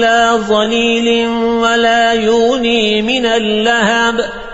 لا ظليل ولا يوني من اللهب.